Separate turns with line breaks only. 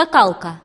Скакалка.